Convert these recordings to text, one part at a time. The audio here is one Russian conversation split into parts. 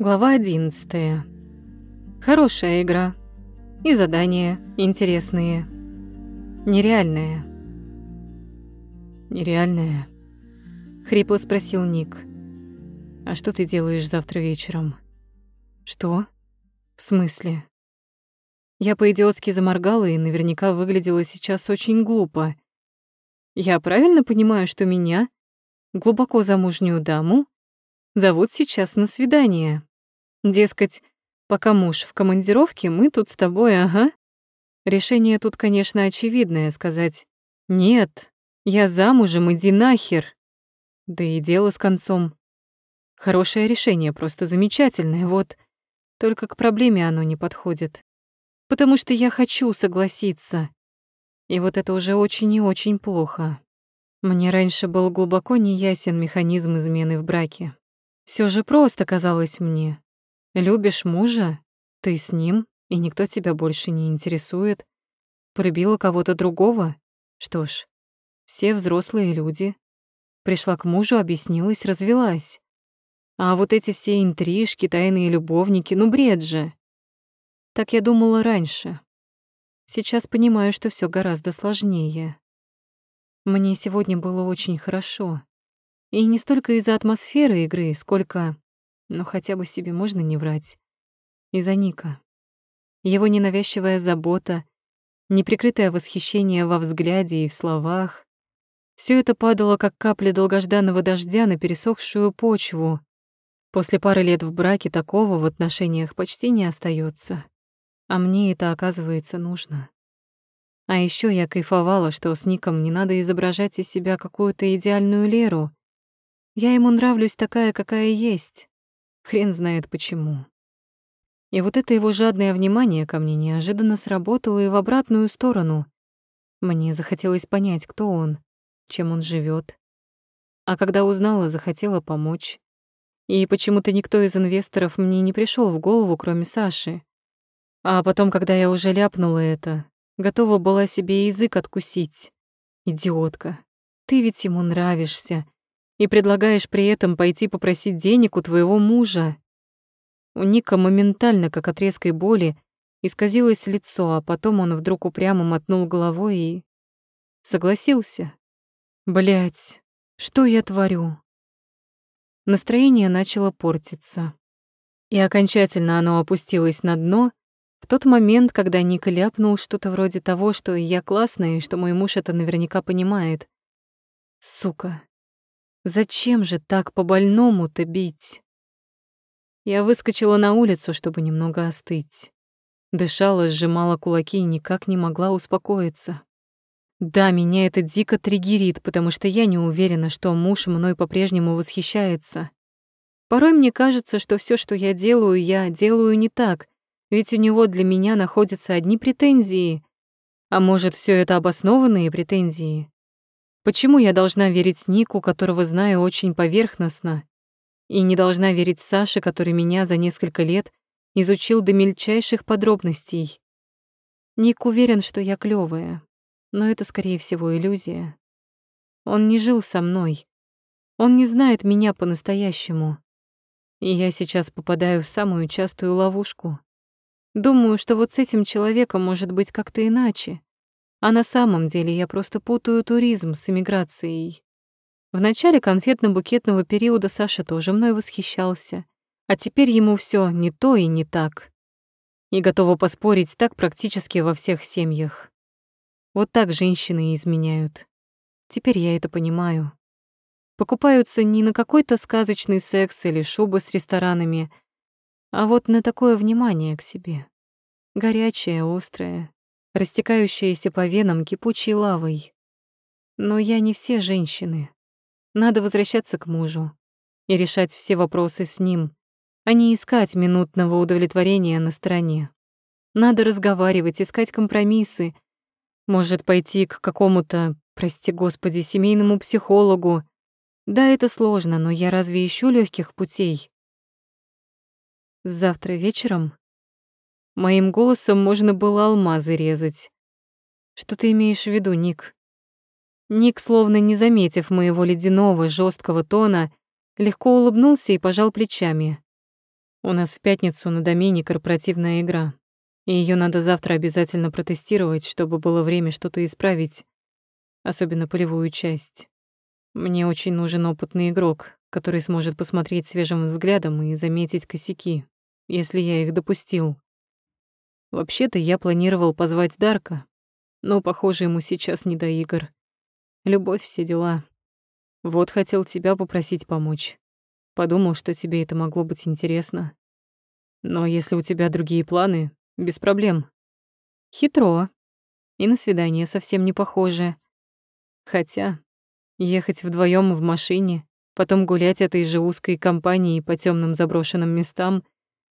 Глава 11. Хорошая игра. И задания интересные. Нереальная. Нереальная? Хрипло спросил Ник. А что ты делаешь завтра вечером? Что? В смысле? Я по-идиотски заморгала и наверняка выглядела сейчас очень глупо. Я правильно понимаю, что меня, глубоко замужнюю даму, зовут сейчас на свидание? Дескать, пока муж в командировке, мы тут с тобой, ага. Решение тут, конечно, очевидное — сказать «Нет, я замужем, иди нахер». Да и дело с концом. Хорошее решение, просто замечательное, вот. Только к проблеме оно не подходит. Потому что я хочу согласиться. И вот это уже очень и очень плохо. Мне раньше был глубоко неясен механизм измены в браке. Все же просто казалось мне. Любишь мужа? Ты с ним, и никто тебя больше не интересует. Полюбила кого-то другого? Что ж, все взрослые люди. Пришла к мужу, объяснилась, развелась. А вот эти все интрижки, тайные любовники, ну бред же. Так я думала раньше. Сейчас понимаю, что все гораздо сложнее. Мне сегодня было очень хорошо. И не столько из-за атмосферы игры, сколько... Ну, хотя бы себе можно не врать. Из-за Ника. Его ненавязчивая забота, неприкрытое восхищение во взгляде и в словах. Все это падало, как капли долгожданного дождя на пересохшую почву. После пары лет в браке такого в отношениях почти не остается. А мне это, оказывается, нужно. А еще я кайфовала, что с Ником не надо изображать из себя какую-то идеальную Леру. Я ему нравлюсь такая, какая есть. Хрен знает почему. И вот это его жадное внимание ко мне неожиданно сработало и в обратную сторону. Мне захотелось понять, кто он, чем он живет. А когда узнала, захотела помочь. И почему-то никто из инвесторов мне не пришел в голову, кроме Саши. А потом, когда я уже ляпнула это, готова была себе язык откусить. Идиотка. Ты ведь ему нравишься. И предлагаешь при этом пойти попросить денег у твоего мужа. У Ника моментально, как от резкой боли, исказилось лицо, а потом он вдруг упрямо мотнул головой и... Согласился. Блять, что я творю? Настроение начало портиться. И окончательно оно опустилось на дно, в тот момент, когда Ник ляпнул что-то вроде того, что я классная и что мой муж это наверняка понимает. Сука. Зачем же так по-больному-то бить? Я выскочила на улицу, чтобы немного остыть. Дышала, сжимала кулаки и никак не могла успокоиться. Да, меня это дико триггерит, потому что я не уверена, что муж мной по-прежнему восхищается. Порой мне кажется, что все, что я делаю, я делаю не так, ведь у него для меня находятся одни претензии. А может, все это обоснованные претензии? Почему я должна верить Нику, которого знаю очень поверхностно, и не должна верить Саше, который меня за несколько лет изучил до мельчайших подробностей? Ник уверен, что я клёвая, но это, скорее всего, иллюзия. Он не жил со мной. Он не знает меня по-настоящему. И я сейчас попадаю в самую частую ловушку. Думаю, что вот с этим человеком может быть как-то иначе. А на самом деле я просто путаю туризм с эмиграцией. В начале конфетно-букетного периода Саша тоже мной восхищался, а теперь ему все не то и не так. И готова поспорить так практически во всех семьях. Вот так женщины изменяют. Теперь я это понимаю. Покупаются не на какой-то сказочный секс или шубы с ресторанами, а вот на такое внимание к себе. Горячее, острое, растекающееся по венам кипучей лавой. Но я не все женщины. Надо возвращаться к мужу и решать все вопросы с ним, а не искать минутного удовлетворения на стороне. Надо разговаривать, искать компромиссы. Может, пойти к какому-то, прости господи, семейному психологу. Да, это сложно, но я разве ищу легких путей? Завтра вечером? Моим голосом можно было алмазы резать. Что ты имеешь в виду, Ник? Ник, словно не заметив моего ледяного, жесткого тона, легко улыбнулся и пожал плечами. У нас в пятницу на домене корпоративная игра, и ее надо завтра обязательно протестировать, чтобы было время что-то исправить, особенно полевую часть. Мне очень нужен опытный игрок, который сможет посмотреть свежим взглядом и заметить косяки, если я их допустил. Вообще-то я планировал позвать Дарка, но, похоже, ему сейчас не до игр. Любовь, все дела. Вот хотел тебя попросить помочь. Подумал, что тебе это могло быть интересно. Но если у тебя другие планы, без проблем. Хитро. И на свидание совсем не похоже. Хотя ехать вдвоем в машине, потом гулять этой же узкой компанией по темным заброшенным местам,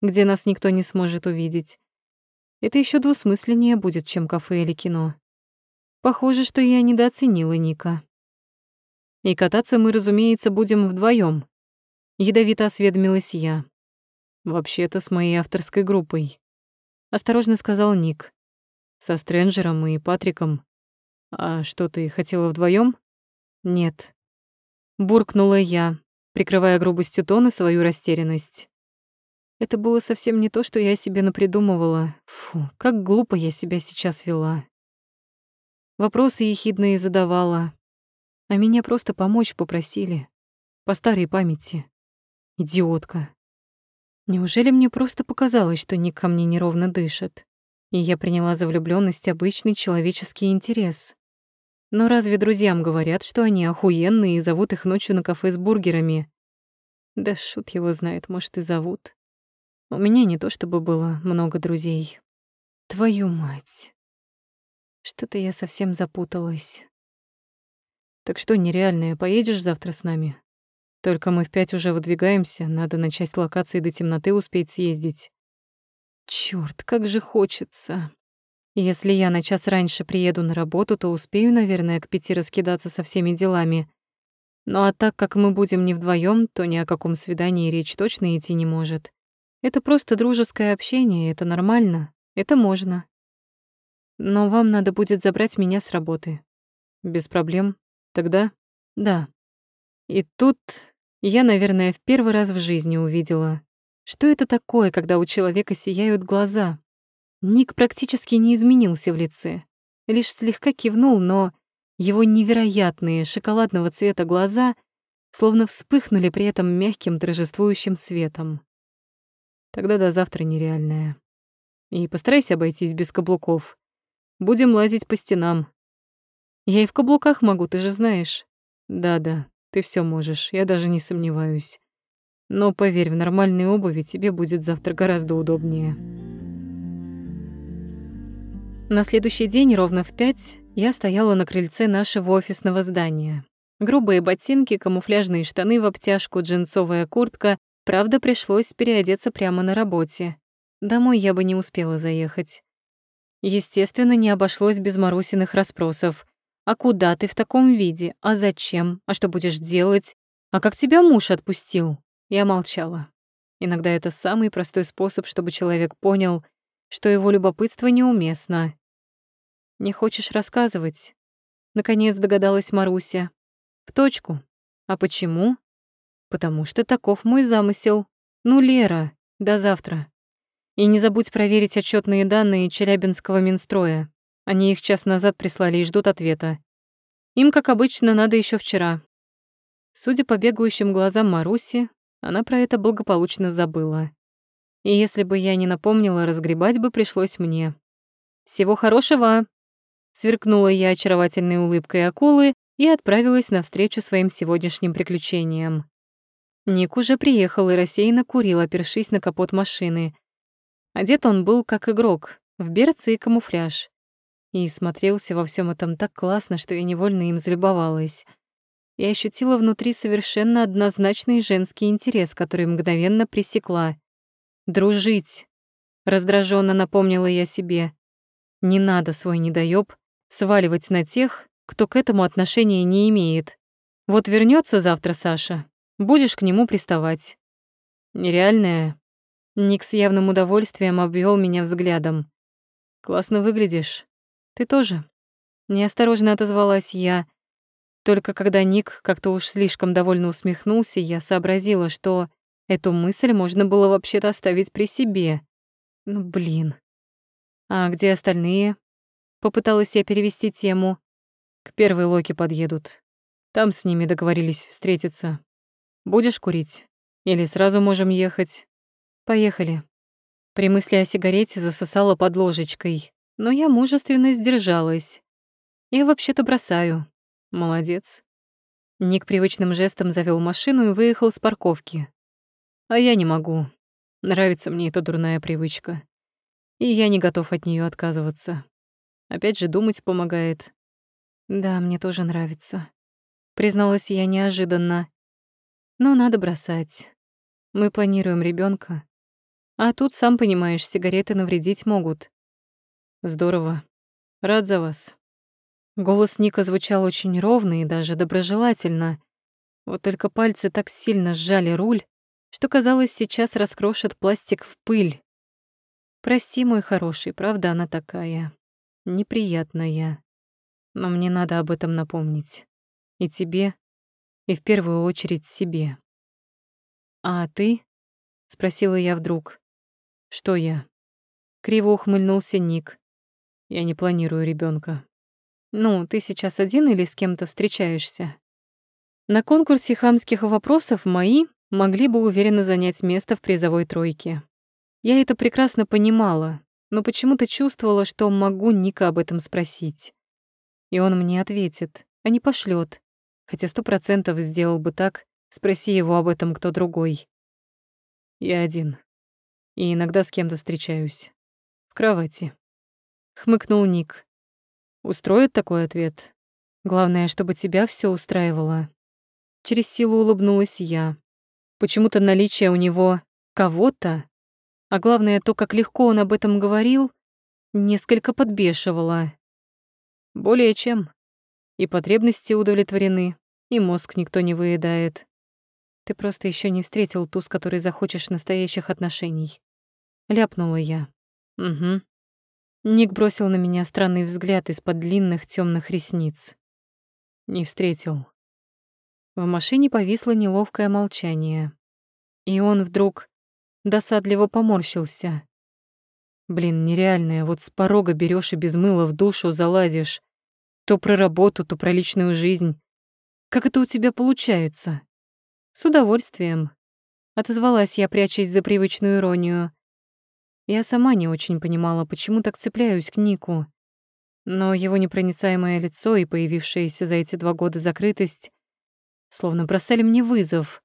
где нас никто не сможет увидеть, это еще двусмысленнее будет, чем кафе или кино. Похоже, что я недооценила Ника. И кататься мы, разумеется, будем вдвоем. Ядовито осведомилась я. Вообще-то с моей авторской группой. Осторожно сказал Ник. Со Стрэнджером и Патриком. А что ты хотела вдвоем? Нет. Буркнула я, прикрывая грубостью тона свою растерянность. Это было совсем не то, что я себе напридумывала. Фу, как глупо я себя сейчас вела. Вопросы ехидные задавала, а меня просто помочь попросили. По старой памяти. Идиотка. Неужели мне просто показалось, что Ник ко мне неровно дышит, и я приняла за влюблённость обычный человеческий интерес? Но разве друзьям говорят, что они охуенные и зовут их ночью на кафе с бургерами? Да шут его знает, может, и зовут. У меня не то чтобы было много друзей. Твою мать. Что-то я совсем запуталась. Так что, нереальное, поедешь завтра с нами? Только мы в пять уже выдвигаемся, надо на часть локации до темноты успеть съездить. Чёрт, как же хочется. Если я на час раньше приеду на работу, то успею, наверное, к пяти раскидаться со всеми делами. Ну а так как мы будем не вдвоем, то ни о каком свидании речь точно идти не может. Это просто дружеское общение, это нормально, это можно. Но вам надо будет забрать меня с работы. Без проблем. Тогда? Да. И тут я, наверное, в первый раз в жизни увидела, что это такое, когда у человека сияют глаза. Ник практически не изменился в лице, лишь слегка кивнул, но его невероятные шоколадного цвета глаза словно вспыхнули при этом мягким торжествующим светом. Тогда до завтра нереальная. И постарайся обойтись без каблуков. Будем лазить по стенам. Я и в каблуках могу, ты же знаешь. Да-да, ты все можешь, я даже не сомневаюсь. Но поверь, в нормальной обуви тебе будет завтра гораздо удобнее. На следующий день ровно в пять я стояла на крыльце нашего офисного здания. Грубые ботинки, камуфляжные штаны в обтяжку, джинсовая куртка Правда, пришлось переодеться прямо на работе. Домой я бы не успела заехать. Естественно, не обошлось без Марусиных расспросов. «А куда ты в таком виде? А зачем? А что будешь делать? А как тебя муж отпустил?» Я молчала. Иногда это самый простой способ, чтобы человек понял, что его любопытство неуместно. «Не хочешь рассказывать?» Наконец догадалась Маруся. «В точку. А почему?» Потому что таков мой замысел. Ну, Лера, до завтра. И не забудь проверить отчетные данные Челябинского Минстроя. Они их час назад прислали и ждут ответа. Им, как обычно, надо еще вчера. Судя по бегающим глазам Маруси, она про это благополучно забыла. И если бы я не напомнила, разгребать бы пришлось мне. «Всего хорошего!» Сверкнула я очаровательной улыбкой акулы и отправилась навстречу своим сегодняшним приключениям. Ник уже приехал и рассеянно курил, опершись на капот машины. Одет он был как игрок, в берцы и камуфляж. И смотрелся во всем этом так классно, что я невольно им залюбовалась. Я ощутила внутри совершенно однозначный женский интерес, который мгновенно пресекла. «Дружить!» — раздраженно напомнила я себе. «Не надо свой недоёб сваливать на тех, кто к этому отношения не имеет. Вот вернется завтра Саша, Будешь к нему приставать. Нереальная. Ник с явным удовольствием обвел меня взглядом. Классно выглядишь. Ты тоже. Неосторожно отозвалась я. Только когда Ник как-то уж слишком довольно усмехнулся, я сообразила, что Эту мысль можно было вообще-то оставить при себе. Ну, блин. А где остальные? Попыталась я перевести тему. К первой локе подъедут. Там с ними договорились встретиться. Будешь курить? Или сразу можем ехать? Поехали. При мысли о сигарете засосала под ложечкой, но я мужественно сдержалась. Я вообще-то бросаю. Молодец. Ник привычным жестом завел машину и выехал с парковки. А я не могу. Нравится мне эта дурная привычка. И я не готов от нее отказываться. Опять же, думать помогает. Да, мне тоже нравится. Призналась я неожиданно. Но надо бросать. Мы планируем ребенка, А тут, сам понимаешь, сигареты навредить могут. Здорово. Рад за вас. Голос Ника звучал очень ровно и даже доброжелательно. Вот только пальцы так сильно сжали руль, что, казалось, сейчас раскрошат пластик в пыль. Прости, мой хороший, правда она такая. Неприятная. Но мне надо об этом напомнить. И тебе, и в первую очередь себе. «А ты?» — спросила я вдруг. «Что я?» Криво ухмыльнулся Ник. «Я не планирую ребенка. Ну, ты сейчас один или с кем-то встречаешься? На конкурсе хамских вопросов мои могли бы уверенно занять место в призовой тройке. Я это прекрасно понимала, но почему-то чувствовала, что могу Ника об этом спросить. И он мне ответит, а не пошлет, хотя сто процентов сделал бы так, спроси его об этом кто другой. Я один. И иногда с кем-то встречаюсь. В кровати. Хмыкнул Ник. Устроит такой ответ? Главное, чтобы тебя все устраивало. Через силу улыбнулась я. Почему-то наличие у него кого-то, а главное то, как легко он об этом говорил, несколько подбешивало. Более чем. И потребности удовлетворены, и мозг никто не выедает. Ты просто еще не встретил ту, с которой захочешь настоящих отношений. Ляпнула я. Угу. Ник бросил на меня странный взгляд из-под длинных темных ресниц. Не встретил. В машине повисло неловкое молчание. И он вдруг досадливо поморщился. Блин, нереальное, вот с порога берешь и без мыла в душу залазишь. То про работу, то про личную жизнь. Как это у тебя получается? С удовольствием. Отозвалась я, прячась за привычную иронию. Я сама не очень понимала, почему так цепляюсь к Нику. Но его непроницаемое лицо и появившаяся за эти два года закрытость словно бросали мне вызов.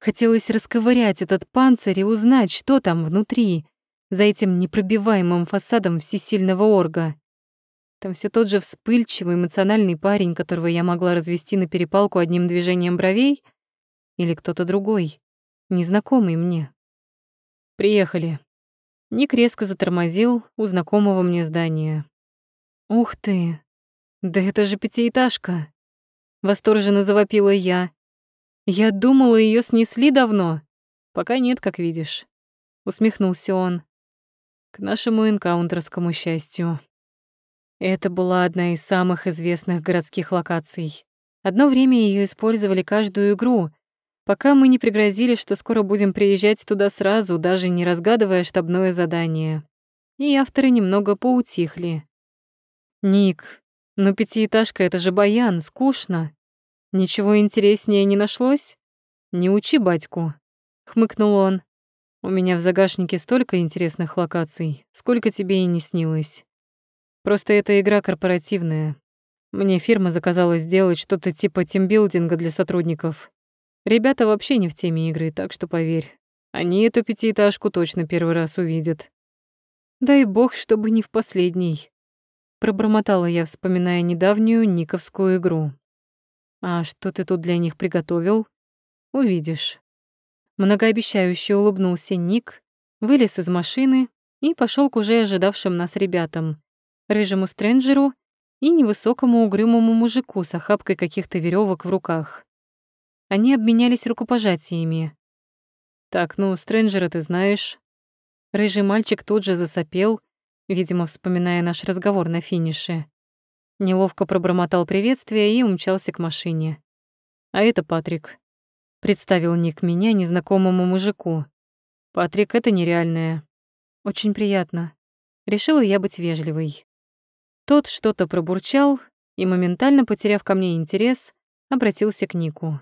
Хотелось расковырять этот панцирь и узнать, что там внутри, за этим непробиваемым фасадом всесильного орга. Там все тот же вспыльчивый, эмоциональный парень, которого я могла развести на перепалку одним движением бровей, или кто-то другой, незнакомый мне. «Приехали», Ник резко затормозил у знакомого мне здания. «Ух ты! Да это же пятиэтажка!» Восторженно завопила я. «Я думала, ее снесли давно. Пока нет, как видишь». Усмехнулся он. К нашему энкаунтерскому счастью. Это была одна из самых известных городских локаций. Одно время ее использовали каждую игру, пока мы не пригрозили, что скоро будем приезжать туда сразу, даже не разгадывая штабное задание. И авторы немного поутихли. «Ник, ну пятиэтажка — это же баян, скучно. Ничего интереснее не нашлось? Не учи батьку», — хмыкнул он. «У меня в загашнике столько интересных локаций, сколько тебе и не снилось. Просто эта игра корпоративная. Мне фирма заказала сделать что-то типа тимбилдинга для сотрудников. Ребята вообще не в теме игры, так что поверь, они эту пятиэтажку точно первый раз увидят. Дай бог, чтобы не в последний. Пробормотала я, вспоминая недавнюю никовскую игру. А что ты тут для них приготовил? Увидишь. Многообещающе улыбнулся Ник, вылез из машины и пошел к уже ожидавшим нас ребятам, рыжему стрэнджеру и невысокому угрюмому мужику с охапкой каких-то веревок в руках. Они обменялись рукопожатиями. «Так, ну, Стрэнджера ты знаешь». Рыжий мальчик тут же засопел, видимо, вспоминая наш разговор на финише. Неловко пробормотал приветствие и умчался к машине. А это Патрик. Представил Ник меня незнакомому мужику. Патрик, это нереальное. Очень приятно. Решила я быть вежливой. Тот что-то пробурчал и, моментально потеряв ко мне интерес, обратился к Нику.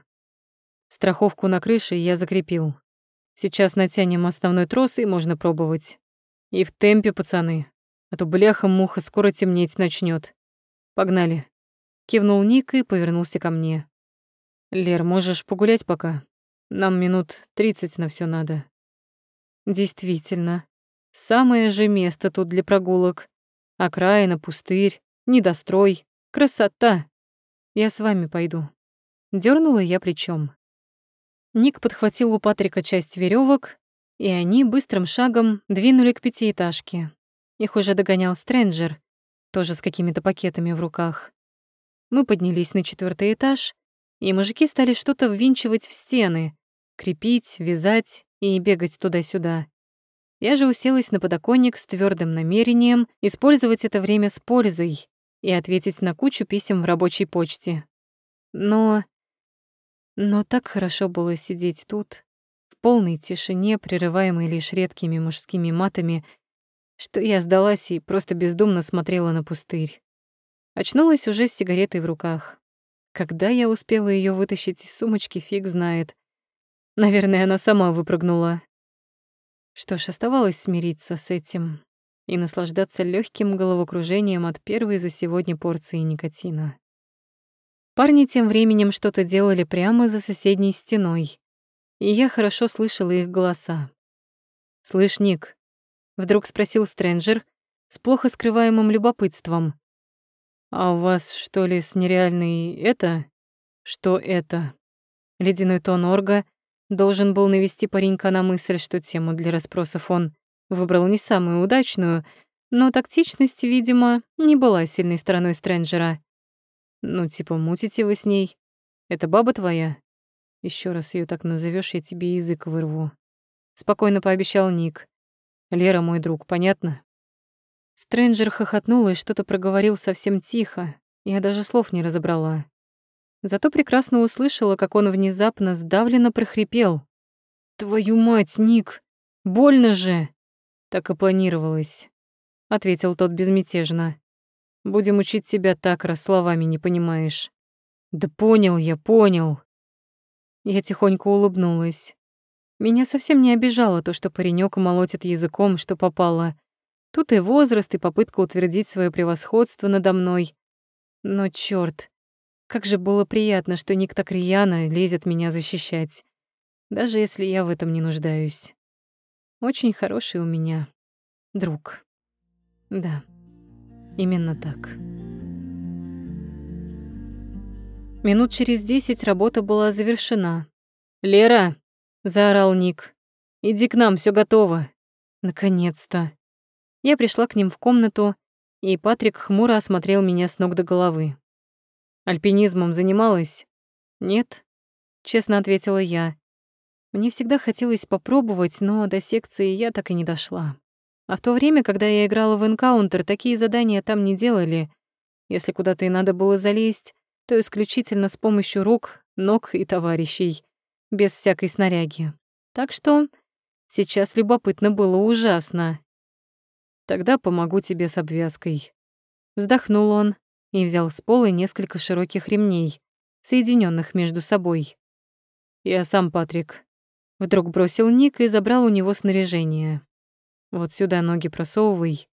Страховку на крыше я закрепил. Сейчас натянем основной трос и можно пробовать. И в темпе, пацаны, а то бляха-муха скоро темнеть начнет. Погнали. Кивнул Ник и повернулся ко мне. Лер, можешь погулять пока? Нам минут тридцать на все надо. Действительно, самое же место тут для прогулок. Окраина, пустырь, недострой, красота. Я с вами пойду. Дёрнула я плечом. Ник подхватил у Патрика часть веревок, и они быстрым шагом двинули к пятиэтажке. Их уже догонял Стрэнджер, тоже с какими-то пакетами в руках. Мы поднялись на четвертый этаж, и мужики стали что-то ввинчивать в стены, крепить, вязать и бегать туда-сюда. Я же уселась на подоконник с твердым намерением использовать это время с пользой и ответить на кучу писем в рабочей почте. Но но так хорошо было сидеть тут, в полной тишине, прерываемой лишь редкими мужскими матами, что я сдалась и просто бездумно смотрела на пустырь. Очнулась уже с сигаретой в руках. Когда я успела ее вытащить из сумочки, фиг знает. Наверное, она сама выпрыгнула. Что ж, оставалось смириться с этим и наслаждаться легким головокружением от первой за сегодня порции никотина. Парни тем временем что-то делали прямо за соседней стеной, и я хорошо слышала их голоса. «Слышь, Ник?» — вдруг спросил Стрэнджер с плохо скрываемым любопытством. «А у вас, что ли, с нереальной это? Что это?» Ледяной тон Орга должен был навести паренька на мысль, что тему для расспросов он выбрал не самую удачную, но тактичность, видимо, не была сильной стороной Стрэнджера. Ну, типа, мутите вы с ней. Это баба твоя? Еще раз ее так назовешь, я тебе язык вырву. Спокойно пообещал Ник. Лера мой друг, понятно? Стрэнджер хохотнул и что-то проговорил совсем тихо. Я даже слов не разобрала. Зато прекрасно услышала, как он внезапно сдавленно прохрипел. «Твою мать, Ник! Больно же!» «Так и планировалось», — ответил тот безмятежно. Будем учить тебя так, раз словами не понимаешь. Да понял я, понял. Я тихонько улыбнулась. Меня совсем не обижало то, что паренек молотит языком, что попало. Тут и возраст, и попытка утвердить свое превосходство надо мной. Но чёрт, как же было приятно, что Ник так лезет меня защищать, даже если я в этом не нуждаюсь. Очень хороший у меня друг. Да. Именно так. Минут через десять работа была завершена. «Лера!» — заорал Ник. «Иди к нам, все готово». Наконец-то. Я пришла к ним в комнату, и Патрик хмуро осмотрел меня с ног до головы. «Альпинизмом занималась?» «Нет», — честно ответила я. Мне всегда хотелось попробовать, но до секции я так и не дошла. А в то время, когда я играла в энкаунтер, такие задания там не делали. Если куда-то и надо было залезть, то исключительно с помощью рук, ног и товарищей, без всякой снаряги. Так что сейчас любопытно было ужасно. Тогда помогу тебе с обвязкой. Вздохнул он и взял с пола несколько широких ремней, соединенных между собой. Я сам, Патрик. Вдруг бросил Ник и забрал у него снаряжение. Вот сюда ноги просовывай.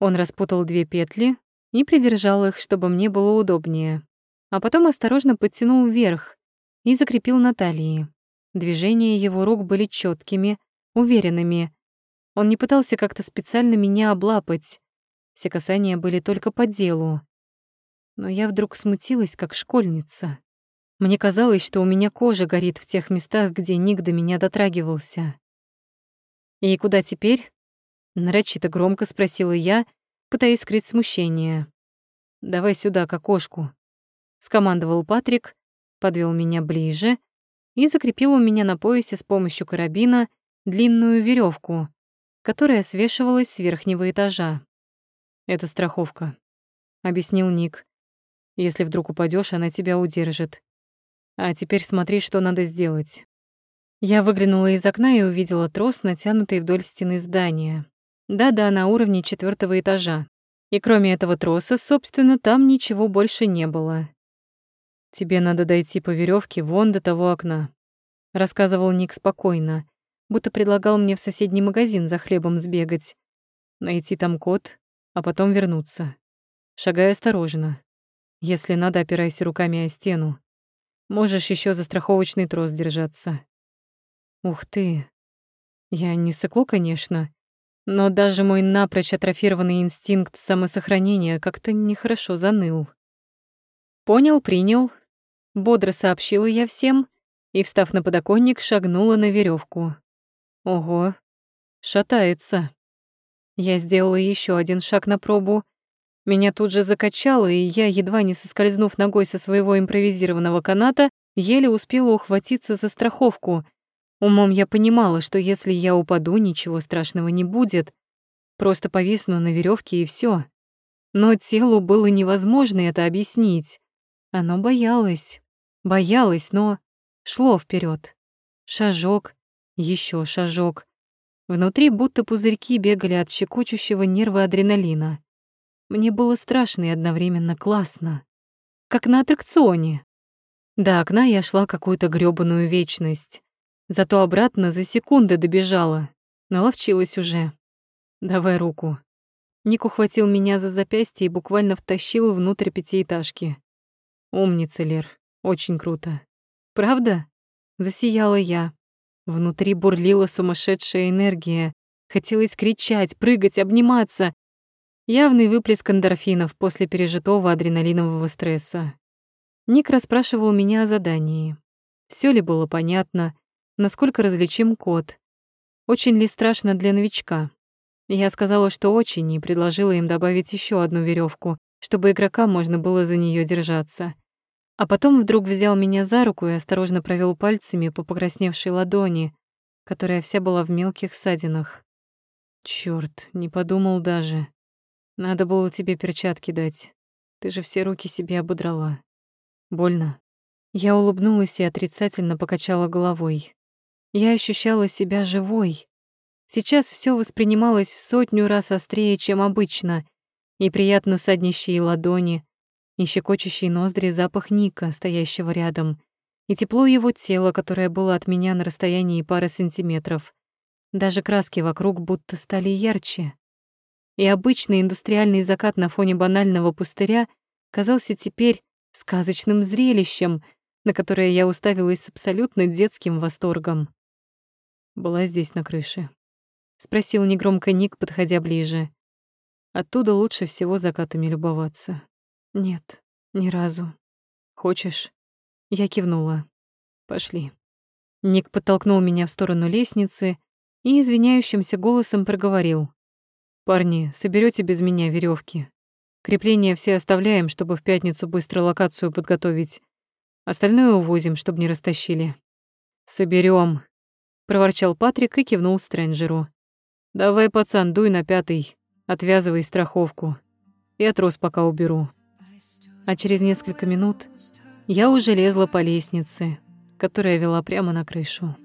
Он распутал две петли и придержал их, чтобы мне было удобнее. А потом осторожно подтянул вверх и закрепил на талии. Движения его рук были четкими, уверенными. Он не пытался как-то специально меня облапать. Все касания были только по делу. Но я вдруг смутилась, как школьница. Мне казалось, что у меня кожа горит в тех местах, где Ник до меня дотрагивался. «И куда теперь?» Нарочито громко спросила я, пытаясь скрыть смущение. «Давай сюда, к окошку», — скомандовал Патрик, подвел меня ближе и закрепил у меня на поясе с помощью карабина длинную веревку, которая свешивалась с верхнего этажа. «Это страховка», — объяснил Ник. «Если вдруг упадешь, она тебя удержит. А теперь смотри, что надо сделать. Я выглянула из окна и увидела трос, натянутый вдоль стены здания. Да-да, на уровне четвертого этажа. И кроме этого троса, собственно, там ничего больше не было. «Тебе надо дойти по веревке вон до того окна», — рассказывал Ник спокойно, будто предлагал мне в соседний магазин за хлебом сбегать. Найти там код, а потом вернуться. Шагай осторожно. Если надо, опирайся руками о стену. Можешь еще за страховочный трос держаться. Ух ты. Я не сыкло, конечно, но даже мой напрочь атрофированный инстинкт самосохранения как-то нехорошо заныл. Понял, принял. Бодро сообщила я всем и, встав на подоконник, шагнула на веревку. Ого, шатается. Я сделала еще один шаг на пробу. Меня тут же закачало, и я, едва не соскользнув ногой со своего импровизированного каната, еле успела ухватиться за страховку. Умом я понимала, что если я упаду, ничего страшного не будет. Просто повисну на веревке и все. Но телу было невозможно это объяснить. Оно боялось. Боялось, но шло вперед. Шажок, еще шажок. Внутри будто пузырьки бегали от щекочущего нерва адреналина. Мне было страшно и одновременно классно. Как на аттракционе. До окна я шла какую-то грёбаную вечность. Зато обратно за секунды добежала. Наловчилась уже. «Давай руку». Ник ухватил меня за запястье и буквально втащил внутрь пятиэтажки. «Умница, Лер. Очень круто». «Правда?» Засияла я. Внутри бурлила сумасшедшая энергия. Хотелось кричать, прыгать, обниматься. Явный выплеск эндорфинов после пережитого адреналинового стресса. Ник расспрашивал меня о задании. Все ли было понятно, насколько различим код. Очень ли страшно для новичка? Я сказала, что очень, и предложила им добавить еще одну веревку, чтобы игрокам можно было за нее держаться. А потом вдруг взял меня за руку и осторожно провел пальцами по покрасневшей ладони, которая вся была в мелких ссадинах. Черт, не подумал даже. Надо было тебе перчатки дать. Ты же все руки себе ободрала. Больно. Я улыбнулась и отрицательно покачала головой. Я ощущала себя живой. Сейчас все воспринималось в сотню раз острее, чем обычно, и приятно саднищие ладони, и щекочущий ноздри запах Ника, стоящего рядом, и тепло его тела, которое было от меня на расстоянии пары сантиметров. Даже краски вокруг будто стали ярче. И обычный индустриальный закат на фоне банального пустыря казался теперь сказочным зрелищем, на которое я уставилась с абсолютно детским восторгом. Была здесь на крыше. Спросил негромко Ник, подходя ближе. Оттуда лучше всего закатами любоваться. Нет, ни разу. Хочешь? Я кивнула. Пошли. Ник подтолкнул меня в сторону лестницы и извиняющимся голосом проговорил. «Парни, соберете без меня веревки. Крепления все оставляем, чтобы в пятницу быстро локацию подготовить. Остальное увозим, чтобы не растащили». Соберем, проворчал Патрик и кивнул Стрэнджеру. «Давай, пацан, дуй на пятый, отвязывай страховку. Я трос пока уберу» а через несколько минут я уже лезла по лестнице, которая вела прямо на крышу.